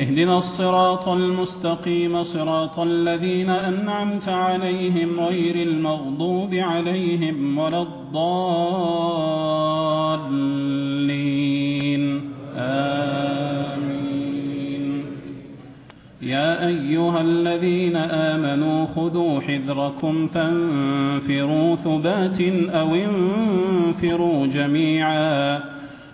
اهدنا الصراط المستقيم صراط الذين أنعمت عليهم غير المغضوب عليهم ولا الضالين. آمين. يا أيها الذين آمنوا خذوا حذركم فانفروا ثبات أو انفروا جميعا.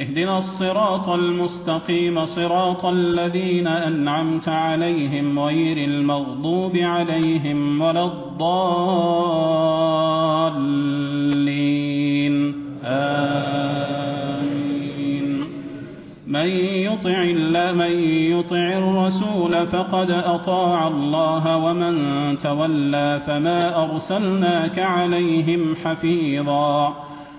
اهدنا الصراط المستقيم صراط الذين أنعمت عليهم غير المغضوب عليهم ولا الضالين. آمين. من يطع, من يطع الرسول فقد أطاع الله ومن تولى فما أرسلناك عليهم حفيظا.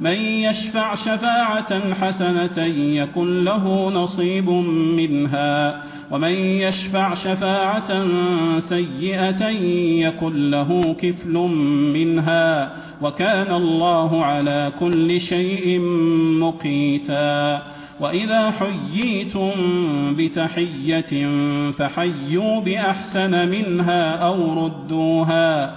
من يشفع شفاعة حسنة يكن له نصيب منها ومن يشفع شفاعة سيئة يكن له كفل منها وكان الله على كل شيء مقيتا. وإذا حييتم بتحية فحيوا بأحسن منها أو ردوها.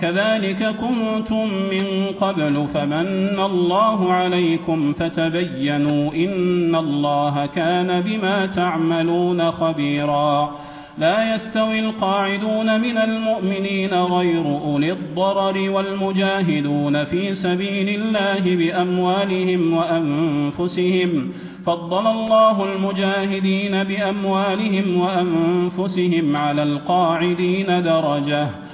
كذلك كنتم من قبل فمن الله عليكم فتبينوا إن الله كان بما تعملون خبيرا. لا يستوي القاعدون من المؤمنين غير أولي الضرر والمجاهدون في سبيل الله بأموالهم وأنفسهم. فضل الله المجاهدين بأموالهم وأنفسهم على القاعدين درجة.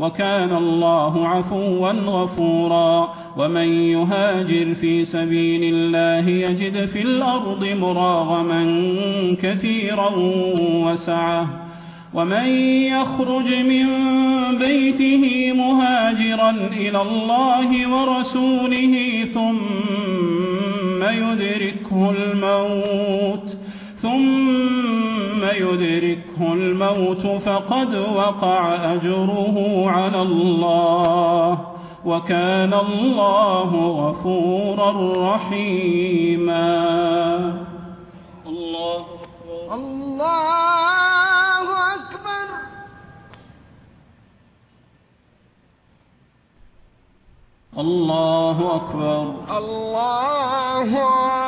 وكان الله عفوا غفورا. ومن يهاجر في سبيل الله يجد في الأرض مراغما كثيرا وسعة. ومن يخرج من بيته مهاجرا إلى الله ورسوله ثم يدركه الموت. ثم يدركه الموت فقد وقع أجره على الله وكان الله غفورا رحيما. الله أكبر. الله أكبر. الله أكبر. الله أكبر.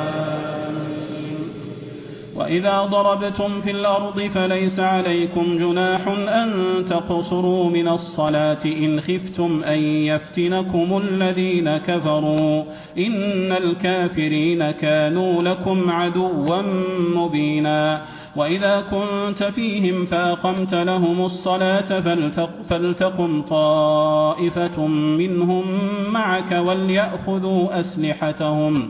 فإذا ضربتم في الأرض فليس عليكم جناح أن تقصروا من الصلاة إن خفتم أن يفتنكم الذين كفروا إن الكافرين كانوا لكم عدوا مبينا وإذا كنت فيهم فأقمت لهم الصلاة فلتق فلتقم طائفة منهم معك وليأخذوا أسلحتهم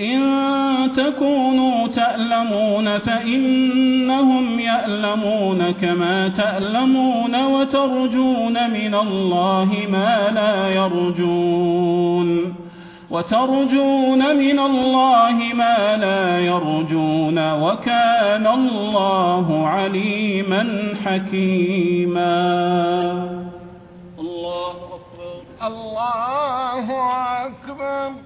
إن تكونوا تألمون فإنهم يألمون كما تألمون وترجون من الله ما لا يرجون وترجون من الله ما لا يرجون وكان الله عليما حكيما الله أكبر الله أكبر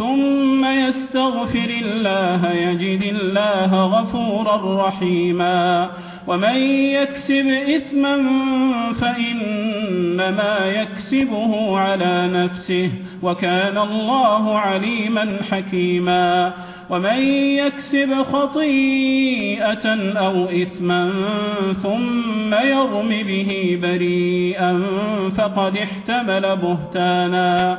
ثم يستغفر الله يجد الله غفورا رحيما. ومن يكسب إثما فإنما يكسبه على نفسه وكان الله عليما حكيما. ومن يكسب خطيئة أو إثما ثم يرم به بريئا فقد احتمل بهتانا.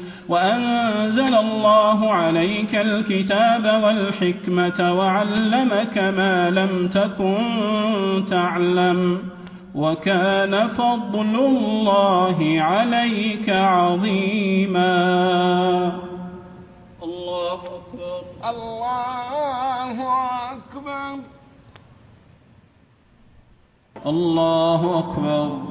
وأنزل الله عليك الكتاب والحكمة وعلمك ما لم تكن تعلم وكان فضل الله عليك عظيما الله أكبر الله أكبر الله أكبر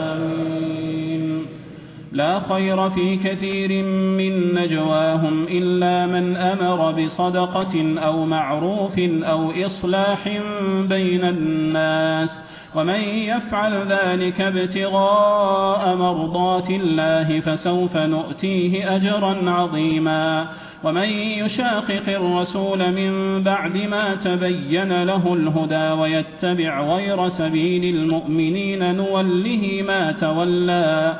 لا خير في كثير من نجواهم إلا من أمر بصدقة أو معروف أو إصلاح بين الناس ومن يفعل ذلك ابتغاء مرضات الله فسوف نؤتيه أجرا عظيما ومن يشاقق الرسول من بعد ما تبين له الهدى ويتبع غير سبيل المؤمنين نوله ما تولى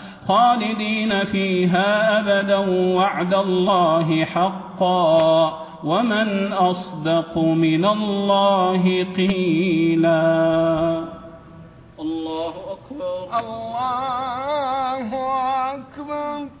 خالدين فيها أبدا وعد الله حقا ومن أصدق من الله قيلا الله أكبر الله أكبر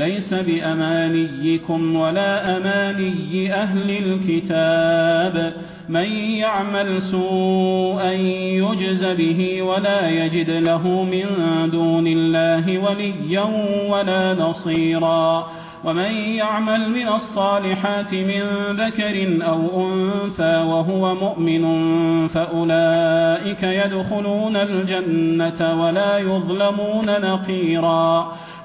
ليس بأمانيكم ولا أماني أهل الكتاب. من يعمل سوءا يجز به ولا يجد له من دون الله وليا ولا نصيرا. ومن يعمل من الصالحات من ذكر أو أنفى وهو مؤمن فأولئك يدخلون الجنة ولا يظلمون نقيراً.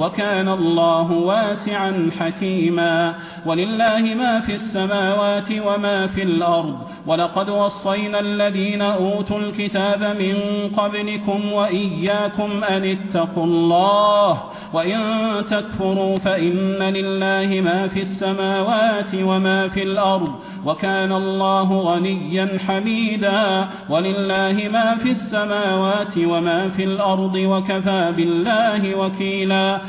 وكان الله واسعا حكيما. ولله ما في السماوات وما في الأرض. ولقد وصينا الذين أوتوا الكتاب من قبلكم وإياكم أن اتقوا الله. وإن تكفروا فإن لله ما في السماوات وما في الأرض. وكان الله غنيا حميدا. ولله ما في السماوات وما في الأرض. وكفى بالله وكيلا.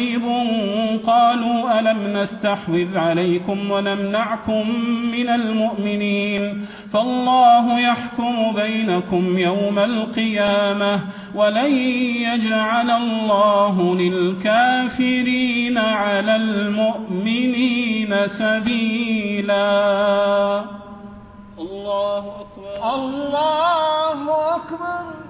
نصيب. قالوا ألم نستحوذ عليكم ونمنعكم من المؤمنين؟ فالله يحكم بينكم يوم القيامة ولن يجعل الله للكافرين على المؤمنين سبيلا. الله أكبر. الله أكبر.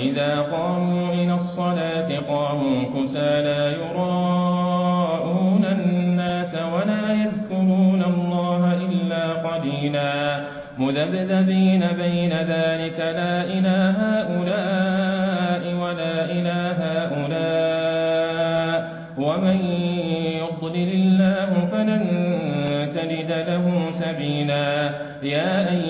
وإذا قاموا إلى الصلاة قاموا كُسَالَى لا يراءون الناس ولا يذكرون الله إلا قليلا مذبذبين بين ذلك لا إلى هؤلاء ولا إلى هؤلاء ومن يضلل الله فلن تَجِدَ له سبيلا يا أيها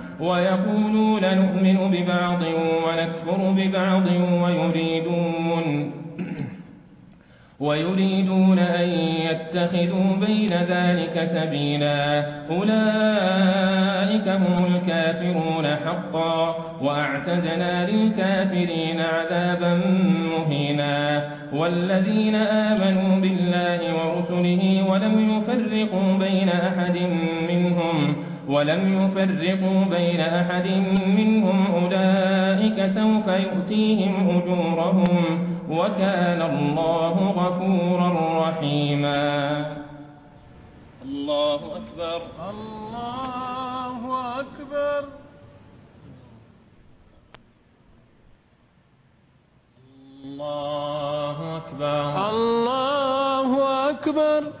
ويقولون نؤمن ببعض ونكفر ببعض ويريدون ويريدون أن يتخذوا بين ذلك سبيلا أولئك هم الكافرون حقا وأعتدنا للكافرين عذابا مهينا والذين آمنوا بالله ورسله ولم يفرقوا بين أحد منهم ولم يفرقوا بين أحد منهم أولئك سوف يؤتيهم أجورهم وكان الله غفورا رحيما. الله أكبر. الله أكبر. الله أكبر. الله أكبر, الله أكبر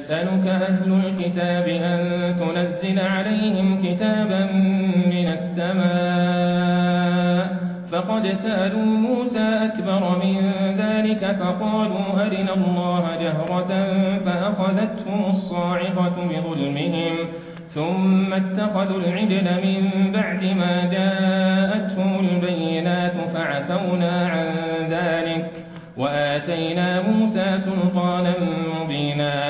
يسألك أهل الكتاب أن تنزل عليهم كتابا من السماء فقد سألوا موسى أكبر من ذلك فقالوا أرنا الله جهرة فأخذتهم الصاعقة بظلمهم ثم اتخذوا العجل من بعد ما جاءتهم البينات فعفونا عن ذلك وآتينا موسى سلطانا مبينا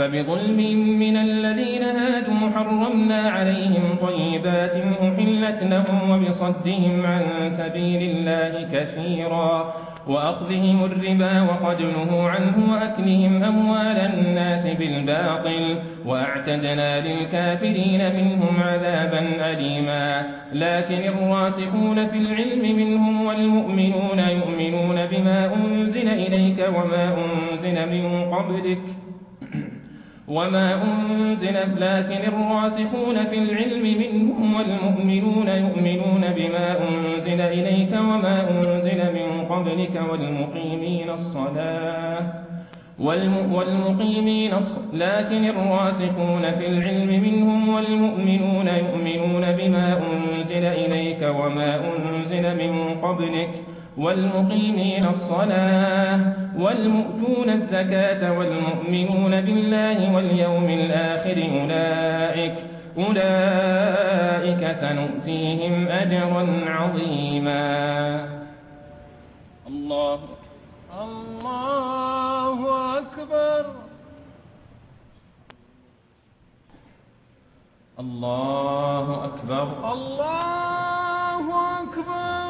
فبظلم من الذين هادوا حرمنا عليهم طيبات أحلت لهم وبصدهم عن سبيل الله كثيرا وأخذهم الربا وقد نهوا عنه وأكلهم أموال الناس بالباطل وأعتدنا للكافرين منهم عذابا أليما لكن الراسخون في العلم منهم والمؤمنون يؤمنون بما أنزل إليك وما أنزل من قبلك وما أنزلت لكن الراسخون في العلم منهم والمؤمنون يؤمنون بما أنزل إليك وما أنزل من قبلك والمقيمين الصلاة والم... والمقيمين الص... لكن الراسخون في العلم منهم والمؤمنون يؤمنون بما أنزل إليك وما أنزل من قبلك والمقيمين الصلاة والمؤتون الزكاة والمؤمنون بالله واليوم الآخر أولئك, أولئك سنؤتيهم أجرا عظيما. الله الله أكبر. الله أكبر. الله أكبر.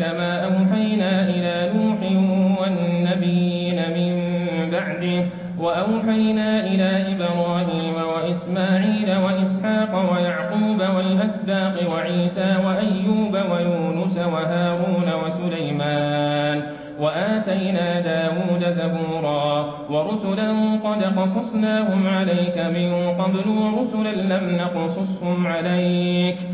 كما أوحينا إلى نوح والنبيين من بعده وأوحينا إلى إبراهيم وإسماعيل وإسحاق ويعقوب والأسباق وعيسى وأيوب ويونس وهارون وسليمان وآتينا داود زبورا ورسلا قد قصصناهم عليك من قبل ورسلا لم نقصصهم عليك.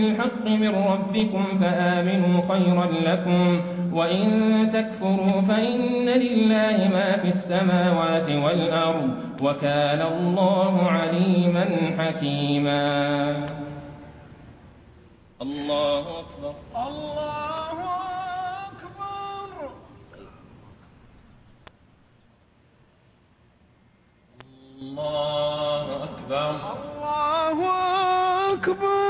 بالحق من ربكم فآمنوا خيرا لكم وإن تكفروا فإن لله ما في السماوات والأرض وكان الله عليما حكيما. الله أكبر. الله أكبر. الله أكبر. الله أكبر.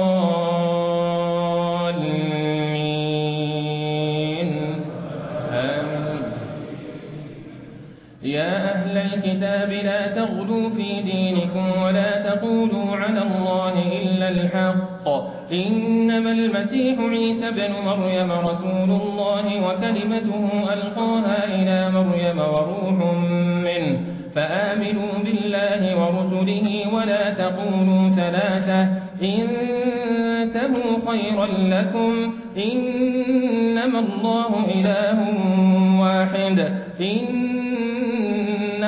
الكتاب لا تغلوا في دينكم ولا تقولوا على الله إلا الحق. إنما المسيح عيسى بن مريم رسول الله وكلمته ألقاها إلى مريم وروح منه. فآمنوا بالله ورسله ولا تقولوا ثلاثة. إنتهوا خيرا لكم. إنما الله إله واحد. إنما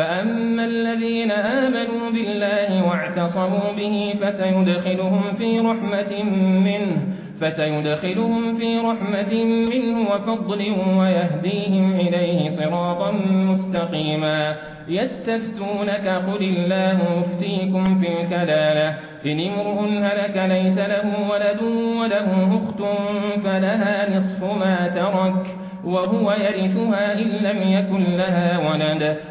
فأما الذين آمنوا بالله واعتصموا به فسيدخلهم في رحمة منه فسيدخلهم في رحمة منه وفضل ويهديهم إليه صراطا مستقيما يستفتونك قل الله مفتيكم في الكلالة إن امرؤ هلك ليس له ولد وله أخت فلها نصف ما ترك وهو يرثها إن لم يكن لها ولد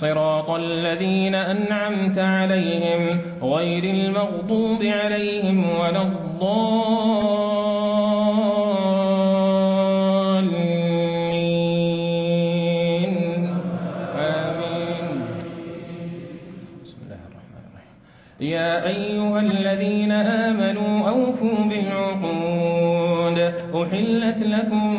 صراط الذين أنعمت عليهم غير المغضوب عليهم ولا الضالين. آمين. بسم الله الرحمن الرحيم. يا أيها الذين آمنوا أوفوا بالعقود. أحلت لكم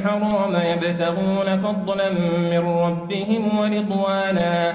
الحرام يبتغون فضلا من ربهم ورضوانا.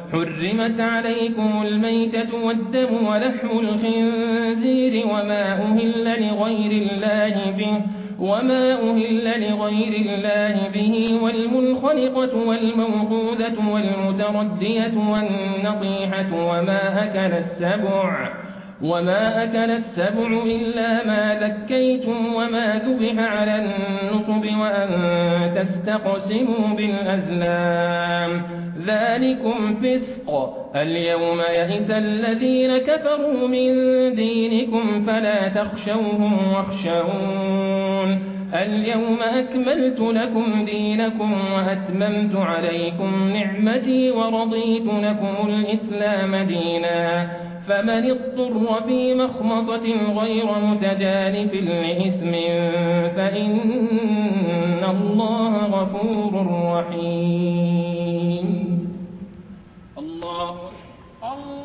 حرمت عليكم الميتة والدم ولحم الخنزير وما أهل لغير الله به وما أهل لغير الله به والمنخنقة والموقودة والمتردية والنطيحة وما أكل السبع وما أكل السبع إلا ما ذكيتم وما ذبح على النصب وأن تستقسموا بالأزلام ذلكم فسق اليوم يئس الذين كفروا من دينكم فلا تخشوهم واخشعون اليوم أكملت لكم دينكم وأتممت عليكم نعمتي ورضيت لكم الإسلام ديناً فمن اضطر في مخمصة غير متجانف لإثم فإن الله غفور رحيم. الله الله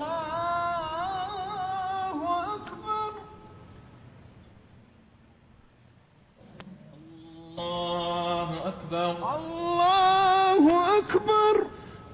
أكبر. الله أكبر. الله أكبر.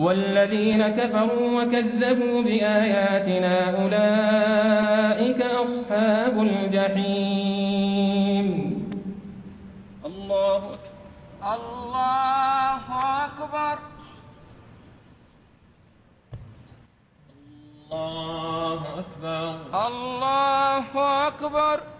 والذين كفروا وكذبوا بآياتنا أولئك أصحاب الجحيم. الله الله أكبر. الله أكبر. الله أكبر, الله أكبر.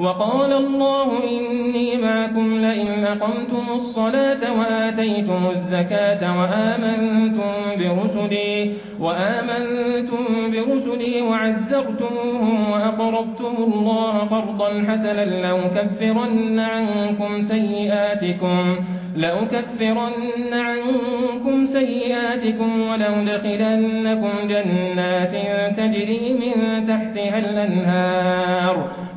وقال الله إني معكم لئن أقمتم الصلاة وآتيتم الزكاة وآمنتم برسلي, وآمنتم برسلي وعزرتموهم وأقرضتم الله قرضا حسنا لأكفرن عنكم سيئاتكم لأكفرن عنكم سيئاتكم ولأدخلنكم جنات تجري من تحتها الأنهار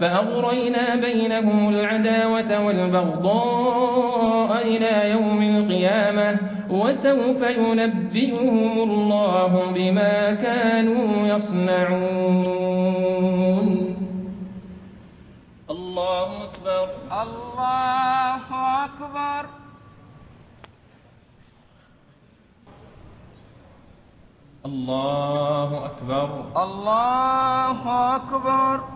فأغرينا بينهم العداوة والبغضاء إلى يوم القيامة وسوف ينبئهم الله بما كانوا يصنعون. الله أكبر. الله أكبر. الله أكبر. الله أكبر, الله أكبر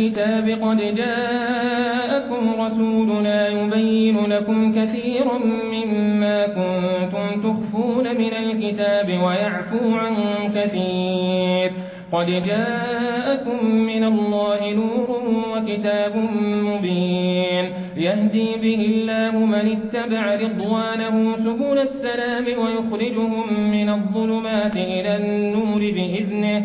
الكتاب قد جاءكم رسولنا يبين لكم كثيرا مما كنتم تخفون من الكتاب ويعفو عن كثير قد جاءكم من الله نور وكتاب مبين يهدي به الله من اتبع رضوانه سبول السلام ويخرجهم من الظلمات إلى النور بإذنه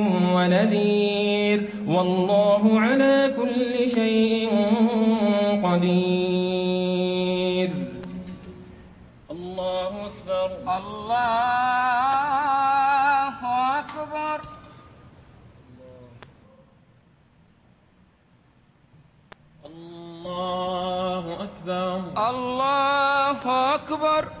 ونذير. والله على كل شيء قدير. الله أكبر. الله أكبر. الله أكبر. الله أكبر.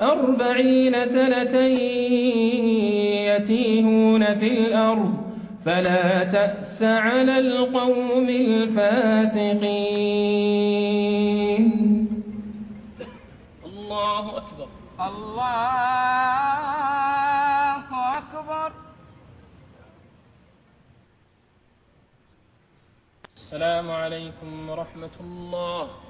أربعين سنة يتيهون في الأرض فلا تأس على القوم الفاسقين. الله أكبر. الله أكبر. السلام عليكم ورحمة الله.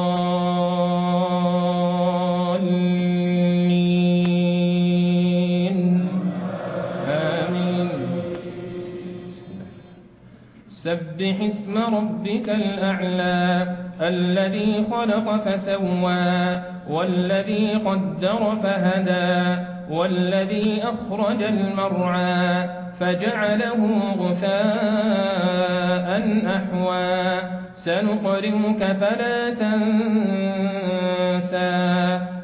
سبح اسم ربك الأعلى الذي خلق فسوى والذي قدر فهدى والذي أخرج المرعى فجعله غثاء أحوى. سنقرمك فلا تنسى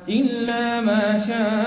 إلا ما شاء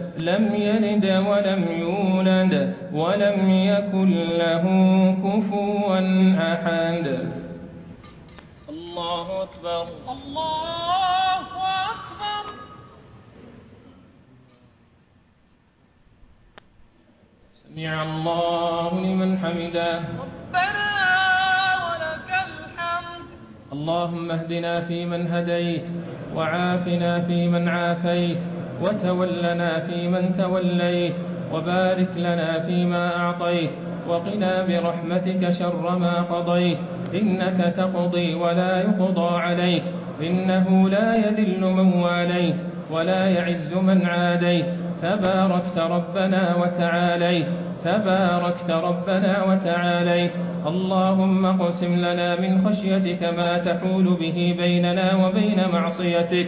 لم يلد ولم يولد ولم يكن له كفوا أحد. الله أكبر. الله أكبر. سمع الله لمن حمده. ربنا ولك الحمد. اللهم اهدنا في من هديت وعافنا في من عافيت. وتولنا فيمن توليت وبارك لنا فيما أعطيت وقنا برحمتك شر ما قضيت إنك تقضي ولا يقضى عليك إنه لا يذل من واليت ولا يعز من عاديت تباركت ربنا وتعاليت تباركت ربنا وتعاليت اللهم اقسم لنا من خشيتك ما تحول به بيننا وبين معصيتك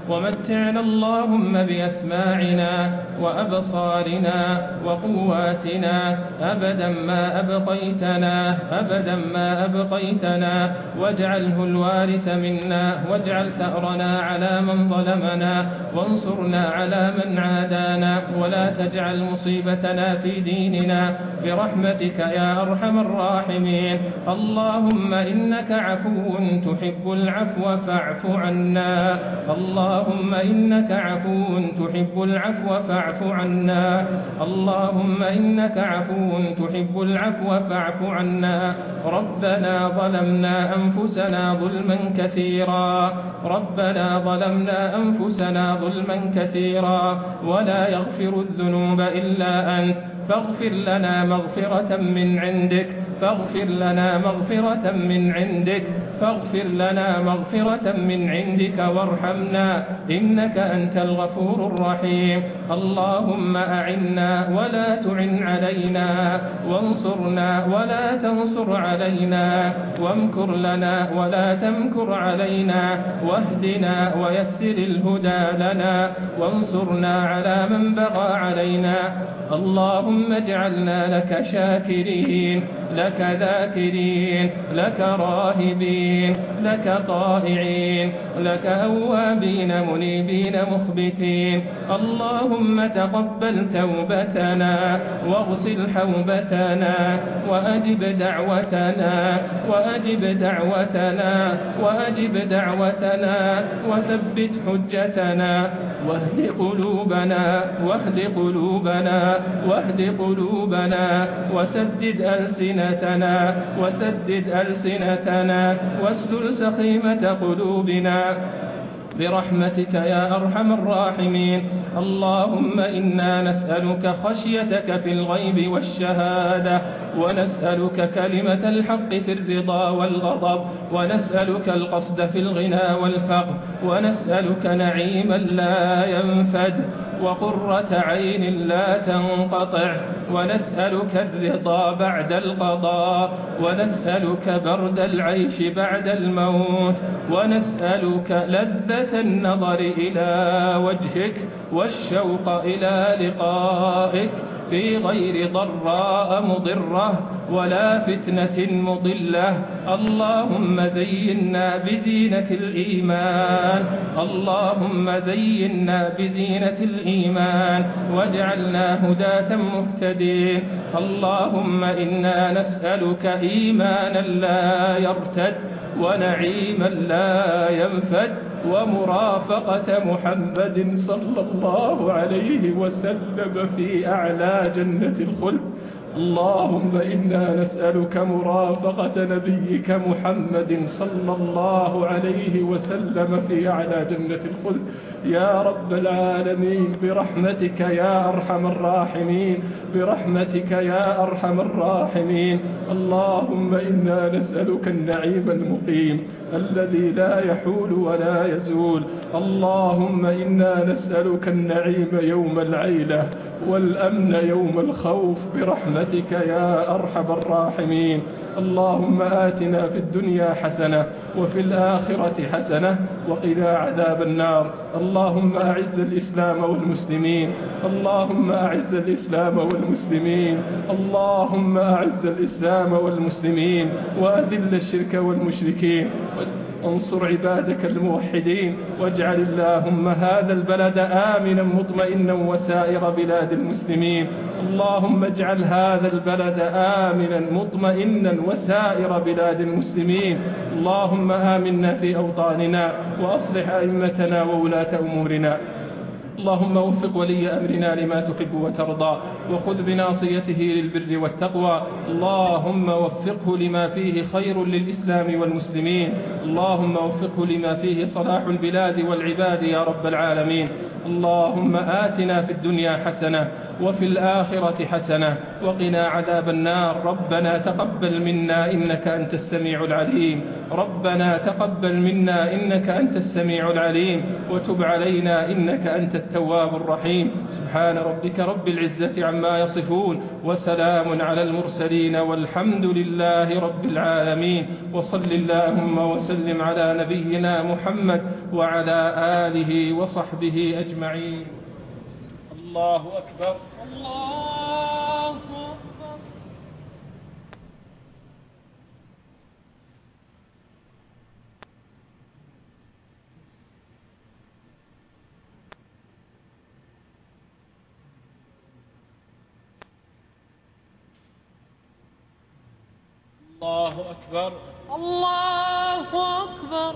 ومتعنا اللهم بأسماعنا وأبصارنا وقواتنا أبدا ما أبقيتنا أبدا ما أبقيتنا. واجعله الوارث منا واجعل ثأرنا على من ظلمنا وانصرنا على من عادانا. ولا تجعل مصيبتنا في ديننا. برحمتك يا أرحم الراحمين. اللهم إنك عفو تحب العفو فاعف عنا. الله اللهم إنك عفو تحب العفو فاعف عنا. اللهم إنك عفو تحب العفو فاعف عنا. ربنا ظلمنا أنفسنا ظلما كثيرا. ربنا ظلمنا أنفسنا ظلما كثيرا. ولا يغفر الذنوب إلا أنت. فاغفر لنا مغفرة من عندك فاغفر لنا مغفرة من عندك فاغفر لنا مغفرة من عندك وارحمنا إنك أنت الغفور الرحيم. اللهم أعنا ولا تعن علينا وانصرنا ولا تنصر علينا وامكر لنا ولا تمكر علينا واهدنا ويسر الهدى لنا وانصرنا على من بغى علينا. اللهم اللهم اجعلنا لك شاكرين لك ذاكرين لك راهبين لك طائعين لك أوابين منيبين مخبتين. اللهم تقبل توبتنا واغسل حوبتنا وأجب دعوتنا وأجب دعوتنا وأجب دعوتنا وثبت حجتنا واهد قلوبنا واهد قلوبنا واهد قلوبنا وسدد ألسنتنا وسدد ألسنتنا واسلل سخيمة قلوبنا. برحمتك يا أرحم الراحمين. اللهم إنا نسألك خشيتك في الغيب والشهادة ونسألك كلمة الحق في الرضا والغضب ونسألك القصد في الغنى والفقر ونسألك نعيما لا ينفد. وقرة عين لا تنقطع ونسألك الرضا بعد القضاء ونسألك برد العيش بعد الموت ونسألك لذة النظر إلى وجهك والشوق إلى لقائك في غير ضراء مضرة ولا فتنة مضلة اللهم زينا بزينة الإيمان. اللهم زينا بزينة الإيمان. واجعلنا هداة مهتدين. اللهم إنا نسألك إيمانا لا يرتد ونعيما لا ينفد ومرافقة محمد صلى الله عليه وسلم في أعلى جنة الخلد. اللهم إنا نسألك مرافقة نبيك محمد صلى الله عليه وسلم في أعلى جنة الخلد. يا رب العالمين برحمتك يا أرحم الراحمين برحمتك يا أرحم الراحمين. اللهم إنا نسألك النعيم المقيم. الذي لا يحول ولا يزول. اللهم إنا نسألك النعيم يوم العيلة والأمن يوم الخوف. برحمتك يا أرحب الراحمين. اللهم آتنا في الدنيا حسنة وفي الآخرة حسنة وقنا عذاب النار. اللهم أعز الإسلام والمسلمين. اللهم أعز الإسلام والمسلمين. اللهم أعز الإسلام والمسلمين. وأذل الشرك والمشركين. انصر عبادك الموحدين واجعل اللهم هذا البلد آمنا مطمئنا وسائر بلاد المسلمين. اللهم اجعل هذا البلد آمنا مطمئنا وسائر بلاد المسلمين. اللهم آمنا في أوطاننا وأصلح أئمتنا وولاة أمورنا. اللهم وفق ولي أمرنا لما تحب وترضى وخذ بناصيته للبر والتقوى. اللهم وفقه لما فيه خير للإسلام والمسلمين. اللهم وفقه لما فيه صلاح البلاد والعباد يا رب العالمين. اللهم آتنا في الدنيا حسنة وفي الآخرة حسنة وقنا عذاب النار. ربنا تقبل منا إنك أنت السميع العليم. ربنا تقبل منا إنك أنت السميع العليم. وتب علينا إنك أنت التواب الرحيم. سبحان ربك رب العزة عما يصفون. وسلام على المرسلين والحمد لله رب العالمين. وصل اللهم وسلم على نبينا محمد وعلى آله وصحبه أجمعين. الله أكبر. الله أكبر الله أكبر